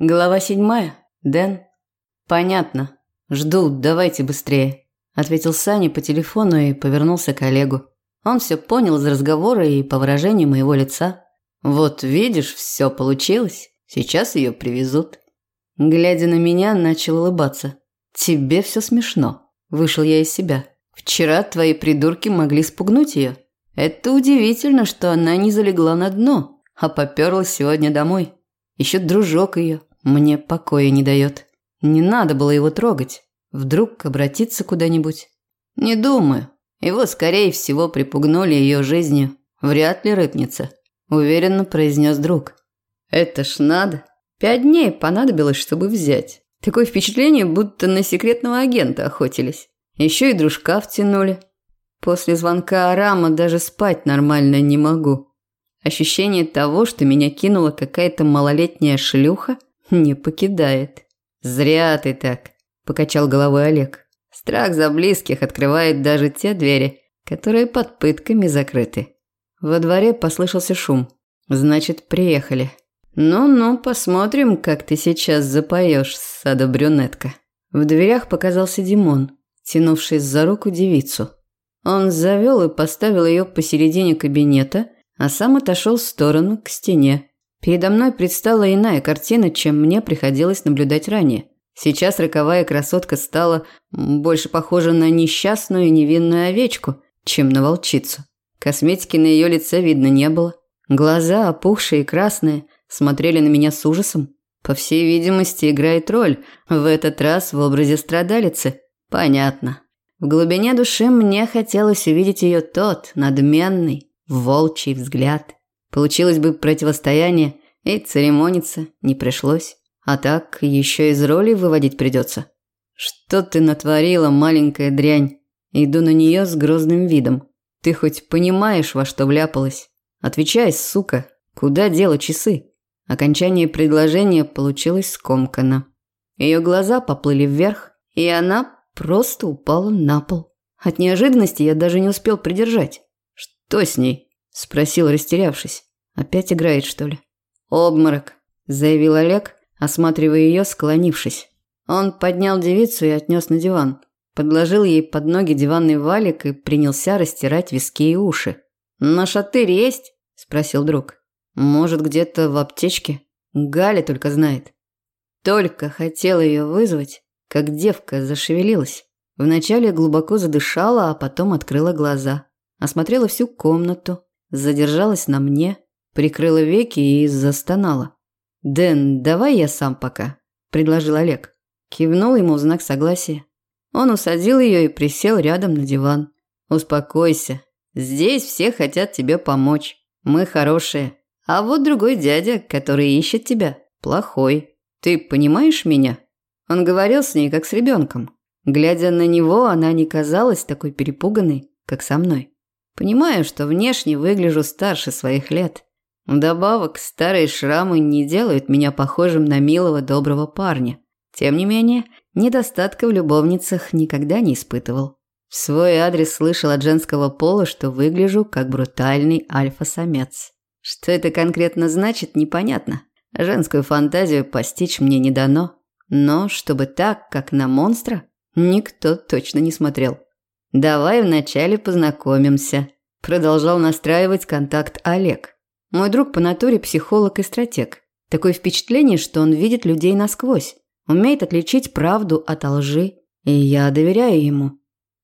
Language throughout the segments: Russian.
Глава седьмая. Дэн. Понятно. Жду, давайте быстрее, ответил Саня по телефону и повернулся к Олегу. Он все понял из разговора и по выражению моего лица. Вот видишь, все получилось. Сейчас ее привезут. Глядя на меня, начал улыбаться. Тебе все смешно. Вышел я из себя. Вчера твои придурки могли спугнуть ее. Это удивительно, что она не залегла на дно, а попёрла сегодня домой. Еще дружок ее мне покоя не дает. Не надо было его трогать. Вдруг обратиться куда-нибудь. Не думаю. Его, скорее всего, припугнули ее жизнью. Вряд ли рыпнется. Уверенно произнес друг. Это ж надо. Пять дней понадобилось, чтобы взять. Такое впечатление, будто на секретного агента охотились. Еще и дружка втянули. После звонка Арама даже спать нормально не могу. Ощущение того, что меня кинула какая-то малолетняя шлюха, не покидает. Зря ты так, покачал головой Олег. Страх за близких открывает даже те двери, которые под пытками закрыты. Во дворе послышался шум. Значит, приехали. Ну-ну, посмотрим, как ты сейчас запоешь, сада брюнетка. В дверях показался Димон, тянувший за руку девицу. Он завел и поставил ее посередине кабинета, а сам отошел в сторону, к стене, Передо мной предстала иная картина, чем мне приходилось наблюдать ранее. Сейчас роковая красотка стала больше похожа на несчастную невинную овечку, чем на волчицу. Косметики на ее лице видно не было. Глаза, опухшие и красные, смотрели на меня с ужасом. По всей видимости, играет роль, в этот раз в образе страдалицы. Понятно. В глубине души мне хотелось увидеть ее тот, надменный, волчий взгляд. Получилось бы противостояние, и церемониться не пришлось. А так еще из роли выводить придется. Что ты натворила, маленькая дрянь? Иду на нее с грозным видом. Ты хоть понимаешь, во что вляпалась? Отвечай, сука, куда дело часы? Окончание предложения получилось скомканно. Ее глаза поплыли вверх, и она просто упала на пол. От неожиданности я даже не успел придержать. Что с ней? спросил, растерявшись. Опять играет, что ли? Обморок, заявил Олег, осматривая ее, склонившись. Он поднял девицу и отнес на диван, подложил ей под ноги диванный валик и принялся растирать виски и уши. «На шатырь есть?» – спросил друг. «Может, где-то в аптечке? Галя только знает». Только хотел ее вызвать, как девка зашевелилась. Вначале глубоко задышала, а потом открыла глаза. Осмотрела всю комнату, задержалась на мне, прикрыла веки и застонала. «Дэн, давай я сам пока», – предложил Олег. Кивнул ему в знак согласия. Он усадил ее и присел рядом на диван. «Успокойся. Здесь все хотят тебе помочь. Мы хорошие. А вот другой дядя, который ищет тебя, плохой. Ты понимаешь меня?» Он говорил с ней, как с ребенком. Глядя на него, она не казалась такой перепуганной, как со мной. Понимаю, что внешне выгляжу старше своих лет. Вдобавок, старые шрамы не делают меня похожим на милого доброго парня. Тем не менее, недостатка в любовницах никогда не испытывал. В свой адрес слышал от женского пола, что выгляжу как брутальный альфа-самец. Что это конкретно значит, непонятно. Женскую фантазию постичь мне не дано. Но чтобы так, как на монстра, никто точно не смотрел. «Давай вначале познакомимся», – продолжал настраивать контакт Олег. Мой друг по натуре психолог и стратег. Такое впечатление, что он видит людей насквозь, умеет отличить правду от лжи, и я доверяю ему.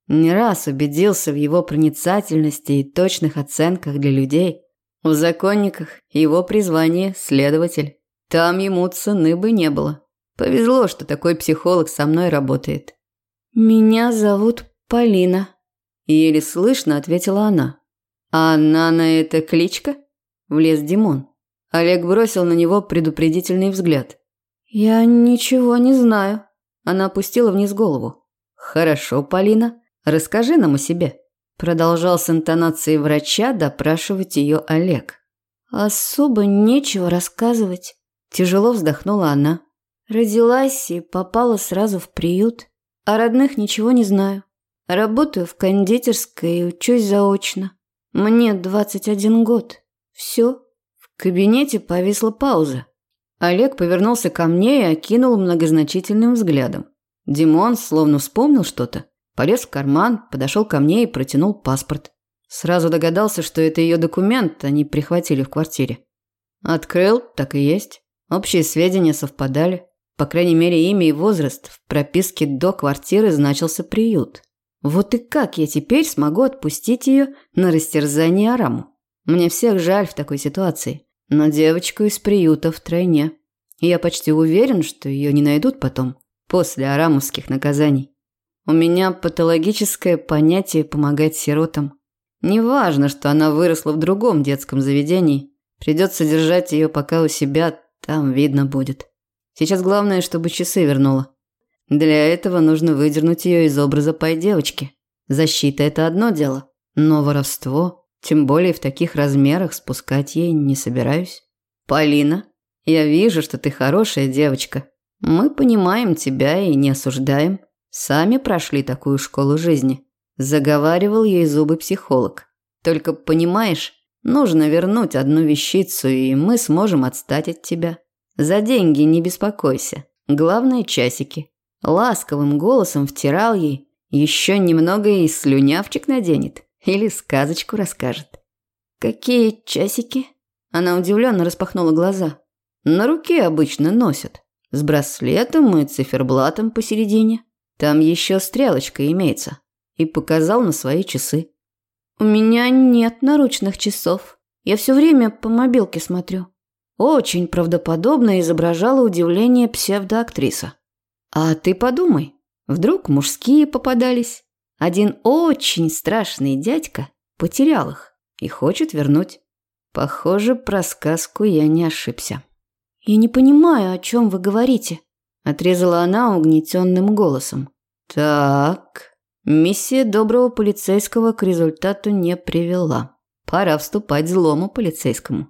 Не раз убедился в его проницательности и точных оценках для людей. В законниках его призвание – следователь. Там ему цены бы не было. Повезло, что такой психолог со мной работает. «Меня зовут Полина», – еле слышно ответила она. «А она на это кличка?» Влез Димон. Олег бросил на него предупредительный взгляд. «Я ничего не знаю». Она опустила вниз голову. «Хорошо, Полина, расскажи нам о себе». Продолжал с интонацией врача допрашивать ее Олег. «Особо нечего рассказывать», – тяжело вздохнула она. «Родилась и попала сразу в приют. О родных ничего не знаю. Работаю в кондитерской и учусь заочно. Мне 21 год. Все. В кабинете повисла пауза. Олег повернулся ко мне и окинул многозначительным взглядом. Димон словно вспомнил что-то, полез в карман, подошел ко мне и протянул паспорт. Сразу догадался, что это ее документ, они прихватили в квартире. Открыл, так и есть. Общие сведения совпадали. По крайней мере, имя и возраст. В прописке до квартиры значился приют. Вот и как я теперь смогу отпустить ее на растерзание Араму? Мне всех жаль в такой ситуации, но девочку из приюта втройне. И я почти уверен, что ее не найдут потом, после арамовских наказаний. У меня патологическое понятие помогать сиротам. Неважно, что она выросла в другом детском заведении. Придется держать ее пока у себя, там видно будет. Сейчас главное, чтобы часы вернула. Для этого нужно выдернуть ее из образа пай-девочки. Защита – это одно дело, но воровство, тем более в таких размерах, спускать ей не собираюсь. Полина, я вижу, что ты хорошая девочка. Мы понимаем тебя и не осуждаем. Сами прошли такую школу жизни. Заговаривал ей зубы психолог. Только понимаешь, нужно вернуть одну вещицу, и мы сможем отстать от тебя. За деньги не беспокойся. Главное – часики. Ласковым голосом втирал ей. Еще немного и слюнявчик наденет. Или сказочку расскажет. «Какие часики?» Она удивленно распахнула глаза. «На руке обычно носят. С браслетом и циферблатом посередине. Там еще стрелочка имеется». И показал на свои часы. «У меня нет наручных часов. Я все время по мобилке смотрю». Очень правдоподобно изображала удивление псевдоактриса. А ты подумай, вдруг мужские попадались. Один очень страшный дядька потерял их и хочет вернуть. Похоже, про сказку я не ошибся. «Я не понимаю, о чем вы говорите», – отрезала она угнетенным голосом. «Так, миссия доброго полицейского к результату не привела. Пора вступать злому полицейскому».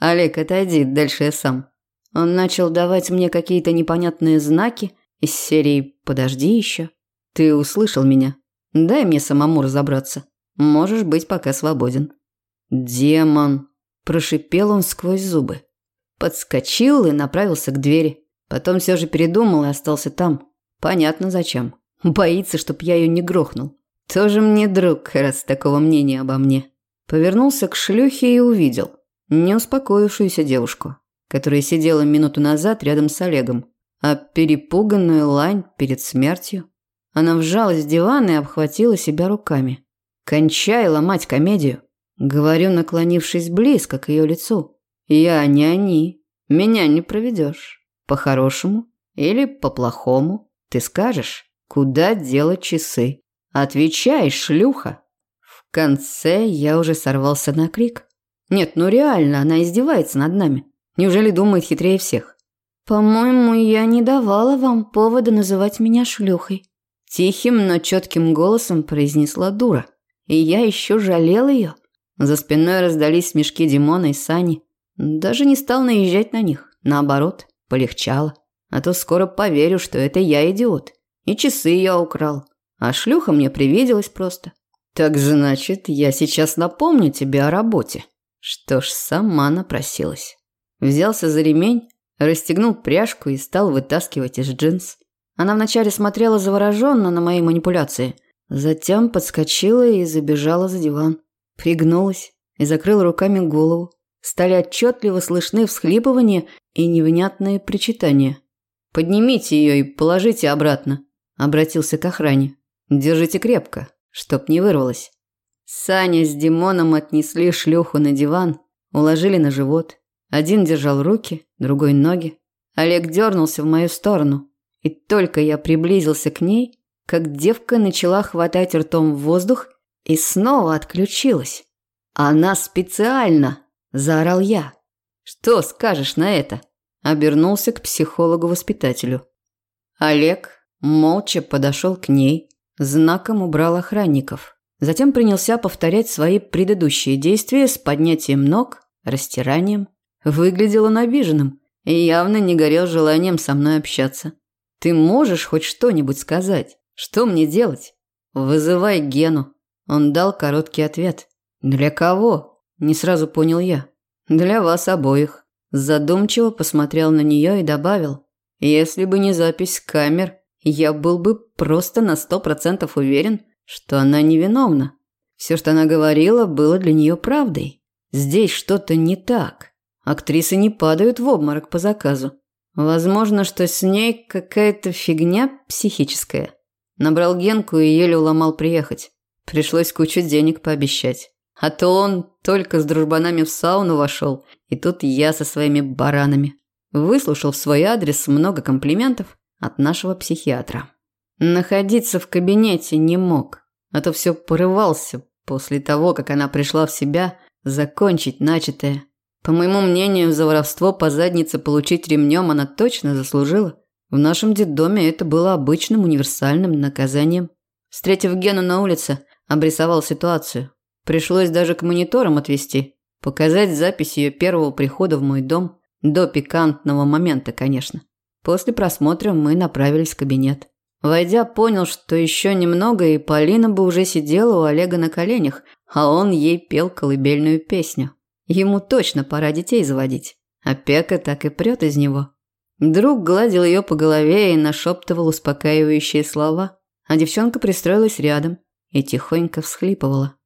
«Олег, отойди, дальше я сам». Он начал давать мне какие-то непонятные знаки – из серии «Подожди еще». Ты услышал меня. Дай мне самому разобраться. Можешь быть пока свободен. Демон. Прошипел он сквозь зубы. Подскочил и направился к двери. Потом все же передумал и остался там. Понятно зачем. Боится, чтоб я ее не грохнул. Тоже мне друг, раз такого мнения обо мне. Повернулся к шлюхе и увидел. Не успокоившуюся девушку, которая сидела минуту назад рядом с Олегом а перепуганную лань перед смертью. Она вжалась в диван и обхватила себя руками. «Кончай ломать комедию!» Говорю, наклонившись близко к ее лицу. «Я не они. Меня не проведешь. По-хорошему или по-плохому. Ты скажешь, куда делать часы? Отвечай, шлюха!» В конце я уже сорвался на крик. «Нет, ну реально, она издевается над нами. Неужели думает хитрее всех?» «По-моему, я не давала вам повода называть меня шлюхой», – тихим, но четким голосом произнесла дура. И я еще жалел ее. За спиной раздались смешки Димона и Сани. Даже не стал наезжать на них. Наоборот, полегчало. А то скоро поверю, что это я идиот. И часы я украл. А шлюха мне привиделась просто. Так значит, я сейчас напомню тебе о работе. Что ж, сама напросилась. Взялся за ремень, Расстегнул пряжку и стал вытаскивать из джинс. Она вначале смотрела завороженно на мои манипуляции, затем подскочила и забежала за диван. Пригнулась и закрыла руками голову. Стали отчетливо слышны всхлипывания и невнятные причитания. «Поднимите ее и положите обратно», – обратился к охране. «Держите крепко, чтоб не вырвалось». Саня с Димоном отнесли шлюху на диван, уложили на живот – один держал руки, другой ноги. Олег дернулся в мою сторону. И только я приблизился к ней, как девка начала хватать ртом в воздух и снова отключилась. «Она специально!» – заорал я. «Что скажешь на это?» – обернулся к психологу-воспитателю. Олег молча подошел к ней, знаком убрал охранников. Затем принялся повторять свои предыдущие действия с поднятием ног, растиранием, Выглядел он обиженным и явно не горел желанием со мной общаться. «Ты можешь хоть что-нибудь сказать? Что мне делать?» «Вызывай Гену». Он дал короткий ответ. «Для кого?» – не сразу понял я. «Для вас обоих. Задумчиво посмотрел на нее и добавил. Если бы не запись камер, я был бы просто на сто процентов уверен, что она невиновна. Все, что она говорила, было для нее правдой. Здесь что-то не так. Актрисы не падают в обморок по заказу. Возможно, что с ней какая-то фигня психическая. Набрал Генку и еле уломал приехать. Пришлось кучу денег пообещать. А то он только с дружбанами в сауну вошел, и тут я со своими баранами. Выслушал в свой адрес много комплиментов от нашего психиатра. Находиться в кабинете не мог, а то все порывался после того, как она пришла в себя, закончить начатое. По моему мнению, за воровство по заднице получить ремнем она точно заслужила. В нашем детдоме это было обычным универсальным наказанием. Встретив Гену на улице, обрисовал ситуацию. Пришлось даже к мониторам отвести, показать запись ее первого прихода в мой дом, до пикантного момента, конечно. После просмотра мы направились в кабинет. Войдя, понял, что еще немного, и Полина бы уже сидела у Олега на коленях, а он ей пел колыбельную песню. Ему точно пора детей заводить. Опека так и прет из него. Друг гладил ее по голове и нашептывал успокаивающие слова, а девчонка пристроилась рядом и тихонько всхлипывала.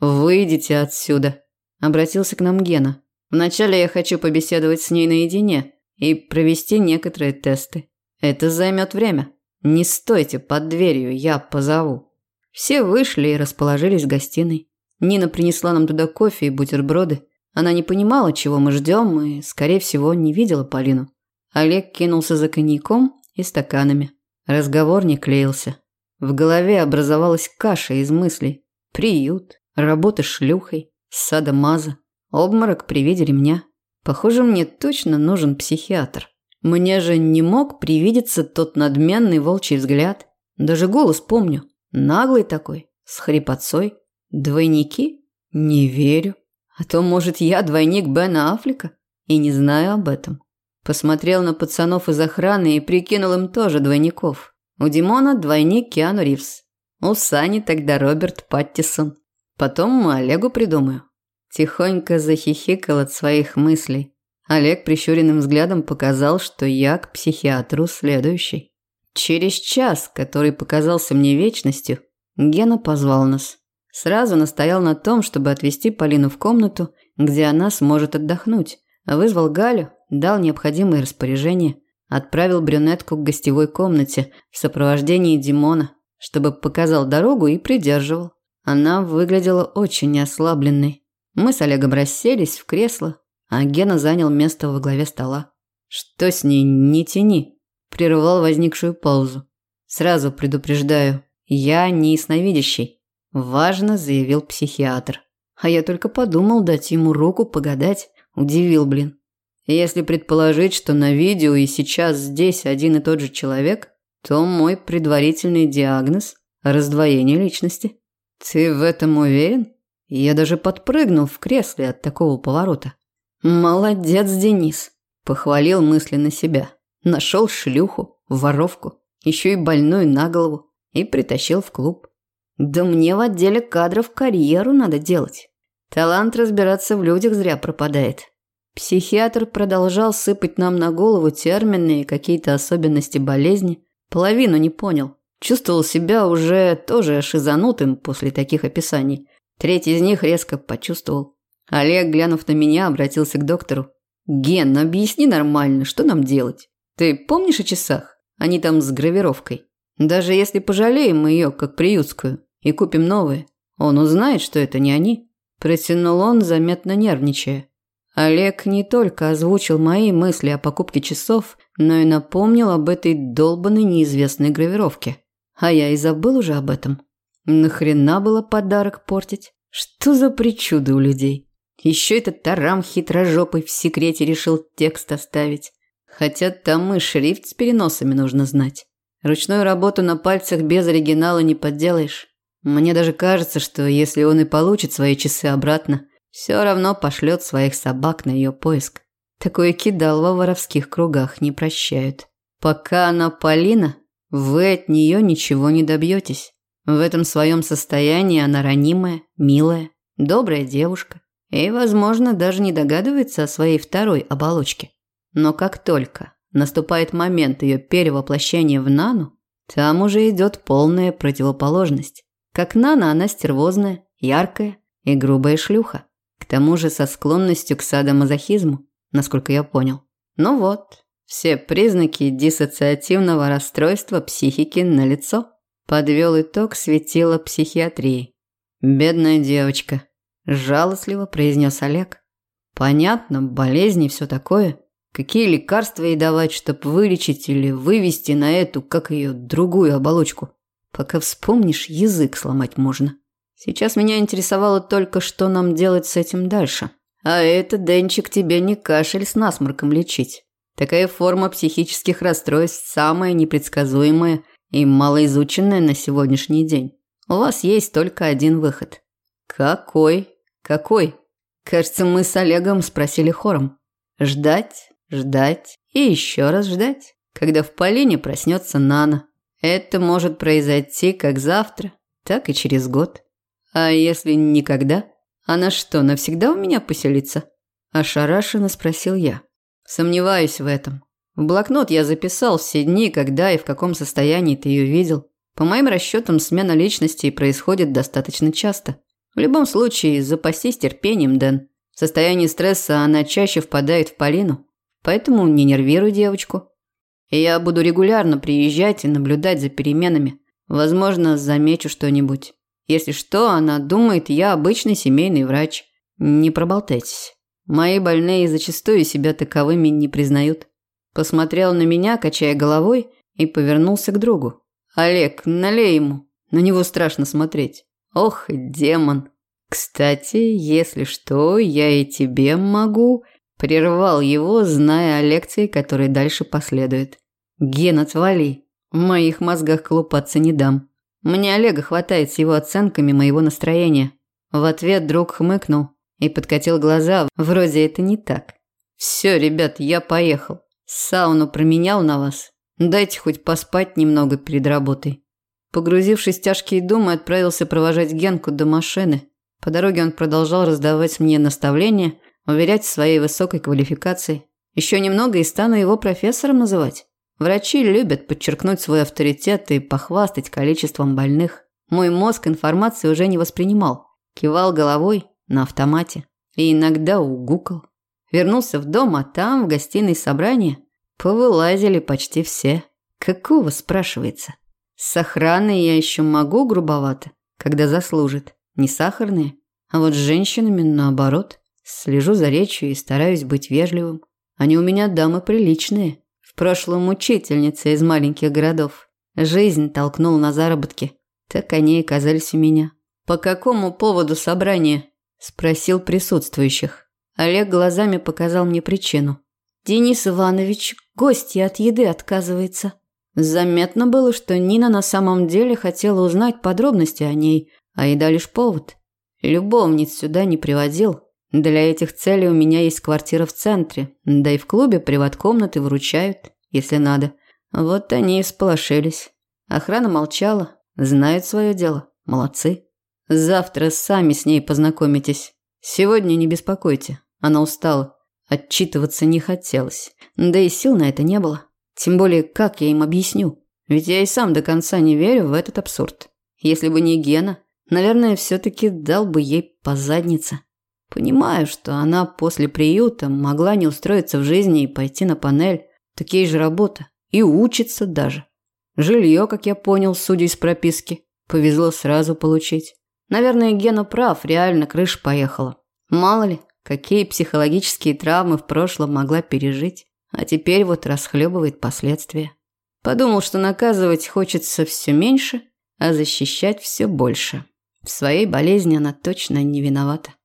«Выйдите отсюда», – обратился к нам Гена. «Вначале я хочу побеседовать с ней наедине и провести некоторые тесты. Это займет время. Не стойте под дверью, я позову». Все вышли и расположились в гостиной. Нина принесла нам туда кофе и бутерброды. Она не понимала, чего мы ждем, и, скорее всего, не видела Полину. Олег кинулся за коньяком и стаканами. Разговор не клеился. В голове образовалась каша из мыслей. Приют, работа шлюхой, садомаза, обморок при виде ремня. Похоже, мне точно нужен психиатр. Мне же не мог привидеться тот надменный волчий взгляд. Даже голос помню. Наглый такой, с хрипотцой. Двойники? Не верю. А то, может, я двойник Бена Аффлека и не знаю об этом. Посмотрел на пацанов из охраны и прикинул им тоже двойников. У Димона двойник Киану Ривз. У Сани тогда Роберт Паттисон. Потом Олегу придумаю. Тихонько захихикал от своих мыслей. Олег прищуренным взглядом показал, что я к психиатру следующий. Через час, который показался мне вечностью, Гена позвал нас. Сразу настоял на том, чтобы отвезти Полину в комнату, где она сможет отдохнуть. Вызвал Галю, дал необходимые распоряжения, отправил брюнетку к гостевой комнате в сопровождении Димона, чтобы показал дорогу и придерживал. Она выглядела очень ослабленной. Мы с Олегом расселись в кресло, а Гена занял место во главе стола. «Что с ней? Не тяни!» – прервал возникшую паузу. «Сразу предупреждаю, я не ясновидящий. Важно, заявил психиатр. А я только подумал дать ему руку погадать. Удивил, блин. Если предположить, что на видео и сейчас здесь один и тот же человек, то мой предварительный диагноз – раздвоение личности. Ты в этом уверен? Я даже подпрыгнул в кресле от такого поворота. Молодец, Денис. Похвалил мысленно себя. Нашел шлюху, воровку, еще и больную на голову и притащил в клуб. Да мне в отделе кадров карьеру надо делать. Талант разбираться в людях зря пропадает. Психиатр продолжал сыпать нам на голову термины и какие-то особенности болезни. Половину не понял. Чувствовал себя уже тоже шизанутым после таких описаний. Третий из них резко почувствовал. Олег, глянув на меня, обратился к доктору. «Ген, объясни нормально, что нам делать? Ты помнишь о часах? Они там с гравировкой. Даже если пожалеем ее, как приютскую, и купим новые. Он узнает, что это не они. Протянул он, заметно нервничая. Олег не только озвучил мои мысли о покупке часов, но и напомнил об этой долбанной неизвестной гравировке. А я и забыл уже об этом. Нахрена было подарок портить? Что за причуды у людей? Еще этот тарам хитрожопый в секрете решил текст оставить. Хотя там и шрифт с переносами нужно знать. Ручную работу на пальцах без оригинала не подделаешь. Мне даже кажется, что если он и получит свои часы обратно, все равно пошлет своих собак на ее поиск. Такое кидал во воровских кругах не прощают. Пока она Полина, вы от нее ничего не добьетесь. В этом своем состоянии она ранимая, милая, добрая девушка. и, возможно, даже не догадывается о своей второй оболочке. Но как только наступает момент ее перевоплощения в Нану, там уже идет полная противоположность. Как Нана она стервозная, яркая и грубая шлюха. К тому же со склонностью к садомазохизму, насколько я понял. Ну вот, все признаки диссоциативного расстройства психики налицо. Подвел итог светила психиатрии. Бедная девочка, жалостливо произнес Олег. Понятно, болезни и все такое. Какие лекарства ей давать, чтобы вылечить или вывести на эту, как ее, другую оболочку? Пока вспомнишь, язык сломать можно. Сейчас меня интересовало только, что нам делать с этим дальше. А это, Денчик, тебе не кашель с насморком лечить. Такая форма психических расстройств самая непредсказуемая и малоизученная на сегодняшний день. У вас есть только один выход. Какой? Какой? Кажется, мы с Олегом спросили хором. Ждать, ждать и еще раз ждать, когда в Полине проснется Нана. Это может произойти как завтра, так и через год. А если никогда? Она что, навсегда у меня поселится? Ошарашенно спросил я. Сомневаюсь в этом. В блокнот я записал все дни, когда и в каком состоянии ты ее видел. По моим расчетам, смена личности происходит достаточно часто. В любом случае, запасись терпением, Дэн. В состоянии стресса она чаще впадает в Полину. Поэтому не нервируй девочку. Я буду регулярно приезжать и наблюдать за переменами. Возможно, замечу что-нибудь. Если что, она думает, я обычный семейный врач. Не проболтайтесь. Мои больные зачастую себя таковыми не признают. Посмотрел на меня, качая головой, и повернулся к другу. Олег, налей ему. На него страшно смотреть. Ох, демон. Кстати, если что, я и тебе могу. Прервал его, зная о лекции, которая дальше последует. Ген, отвали. В моих мозгах колупаться не дам. Мне Олега хватает с его оценками моего настроения. В ответ друг хмыкнул и подкатил глаза. Вроде это не так. Все, ребят, я поехал. Сауну променял на вас. Дайте хоть поспать немного перед работой. Погрузившись в тяжкие думы, отправился провожать Генку до машины. По дороге он продолжал раздавать мне наставления, уверять в своей высокой квалификации. Еще немного и стану его профессором называть. Врачи любят подчеркнуть свой авторитет и похвастать количеством больных. Мой мозг информации уже не воспринимал. Кивал головой на автомате и иногда угукал. Вернулся в дом, а там, в гостиной собрания, повылазили почти все. Какого, спрашивается? С охраной я еще могу грубовато, когда заслужит. Не сахарные. А вот с женщинами, наоборот, слежу за речью и стараюсь быть вежливым. Они у меня дамы приличные прошлом учительница из маленьких городов. Жизнь толкнул на заработки. Так они и казались у меня. «По какому поводу собрание?» – спросил присутствующих. Олег глазами показал мне причину. «Денис Иванович, гости от еды отказывается». Заметно было, что Нина на самом деле хотела узнать подробности о ней, а еда лишь повод. Любовниц сюда не приводил, для этих целей у меня есть квартира в центре, да и в клубе приват-комнаты выручают, если надо. Вот они и всполошились. Охрана молчала, знают свое дело, молодцы. Завтра сами с ней познакомитесь. Сегодня не беспокойте, она устала. Отчитываться не хотелось, да и сил на это не было. Тем более, как я им объясню? Ведь я и сам до конца не верю в этот абсурд. Если бы не Гена, наверное, все-таки дал бы ей по заднице. Понимаю, что она после приюта могла не устроиться в жизни и пойти на панель. Такие же работа. И учится даже. Жилье, как я понял, судя из прописки, повезло сразу получить. Наверное, Гена прав, реально крыша поехала. Мало ли, какие психологические травмы в прошлом могла пережить, а теперь вот расхлебывает последствия. Подумал, что наказывать хочется все меньше, а защищать все больше. В своей болезни она точно не виновата.